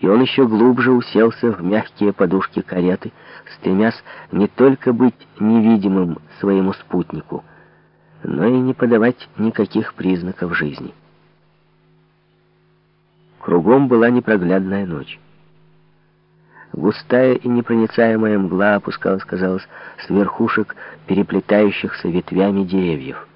и он еще глубже уселся в мягкие подушки кареты, стремясь не только быть невидимым своему спутнику, но и не подавать никаких признаков жизни. Кругом была непроглядная ночь. Густая и непроницаемая мгла опускалась, казалось, с верхушек переплетающихся ветвями деревьев.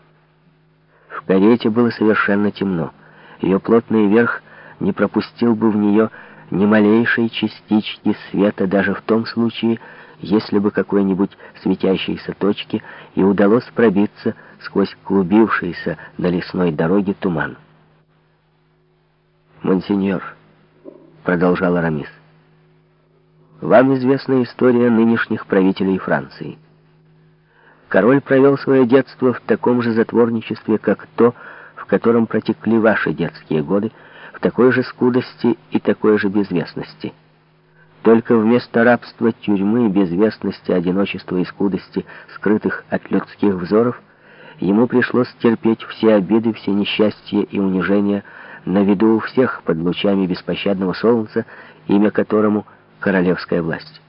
В карете было совершенно темно. Ее плотный верх не пропустил бы в нее ни малейшей частички света даже в том случае, если бы какой-нибудь светящейся точке и удалось пробиться сквозь клубившийся на лесной дороге туман. «Монсеньор», — продолжал Арамис, — «вам известна история нынешних правителей Франции. Король провел свое детство в таком же затворничестве, как то, в котором протекли ваши детские годы, такой же скудости и такой же безвестности. Только вместо рабства, тюрьмы, безвестности, одиночества и скудости, скрытых от людских взоров, ему пришлось терпеть все обиды, все несчастья и унижения на виду у всех под лучами беспощадного солнца, имя которому — королевская власть.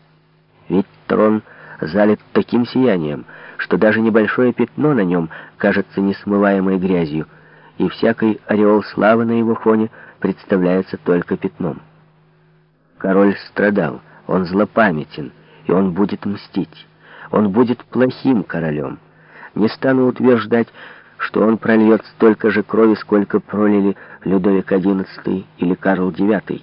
Ведь трон залит таким сиянием, что даже небольшое пятно на нем кажется несмываемой грязью, и всякий ореол славы на его фоне — представляется только пятном. Король страдал, он злопамятен, и он будет мстить. Он будет плохим королем. Не стану утверждать, что он прольет столько же крови, сколько пролили Людовик XI или Карл IX.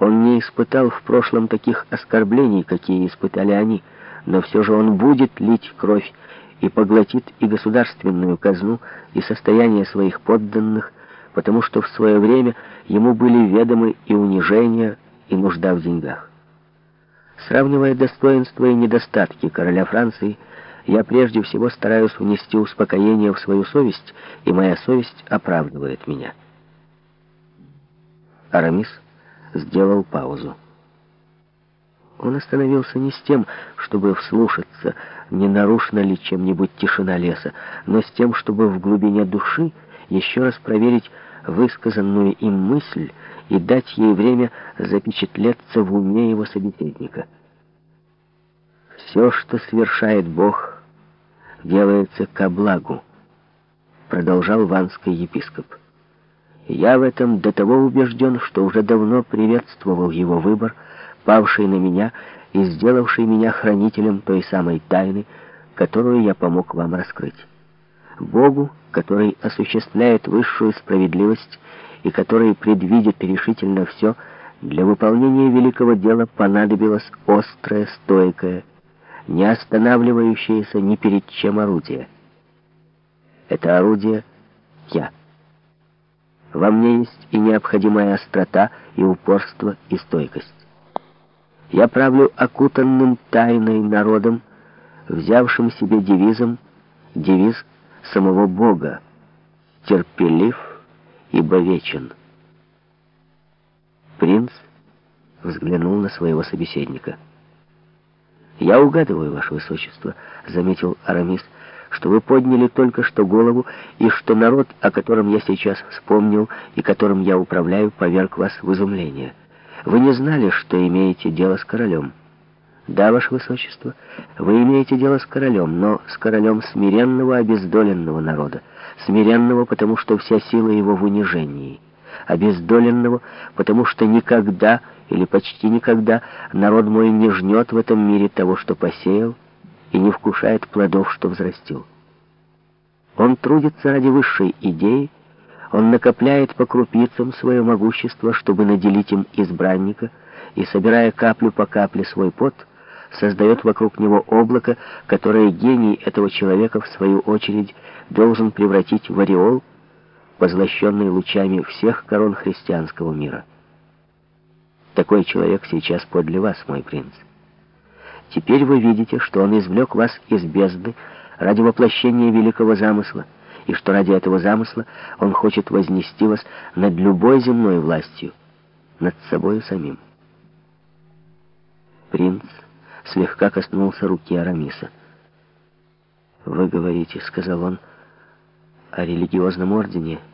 Он не испытал в прошлом таких оскорблений, какие испытали они, но все же он будет лить кровь и поглотит и государственную казну, и состояние своих подданных, потому что в свое время ему были ведомы и унижения, и нужда в деньгах. Сравнивая достоинства и недостатки короля Франции, я прежде всего стараюсь внести успокоение в свою совесть, и моя совесть оправдывает меня. Арамис сделал паузу. Он остановился не с тем, чтобы вслушаться, не нарушена ли чем-нибудь тишина леса, но с тем, чтобы в глубине души еще раз проверить высказанную им мысль и дать ей время запечатлеться в уме его собеседника. «Все, что совершает Бог, делается ко благу», — продолжал ванский епископ. «Я в этом до того убежден, что уже давно приветствовал его выбор, павший на меня и сделавший меня хранителем той самой тайны, которую я помог вам раскрыть. Богу, который осуществляет высшую справедливость и который предвидит решительно все, для выполнения великого дела понадобилось острое, стойкое, не останавливающееся ни перед чем орудие. Это орудие — я. Во мне есть и необходимая острота, и упорство, и стойкость. Я правлю окутанным тайной народом, взявшим себе девизом, девиз самого Бога, терпелив ибо вечен. Принц взглянул на своего собеседника. «Я угадываю, ваше высочество», — заметил Арамис, «что вы подняли только что голову, и что народ, о котором я сейчас вспомнил и которым я управляю, поверг вас в изумление. Вы не знали, что имеете дело с королем». Да, ваше высочество, вы имеете дело с королем, но с королем смиренного, обездоленного народа. Смиренного, потому что вся сила его в унижении. Обездоленного, потому что никогда или почти никогда народ мой не жнет в этом мире того, что посеял, и не вкушает плодов, что взрастил. Он трудится ради высшей идеи, он накопляет по крупицам свое могущество, чтобы наделить им избранника, и, собирая каплю по капле свой пот, создает вокруг него облако, которое гений этого человека, в свою очередь, должен превратить в ореол, позлощенный лучами всех корон христианского мира. Такой человек сейчас подле вас, мой принц. Теперь вы видите, что он извлек вас из бездны ради воплощения великого замысла, и что ради этого замысла он хочет вознести вас над любой земной властью, над собою самим. Принц слегка коснулся руки Арамиса. «Вы говорите, — сказал он, — о религиозном ордене, —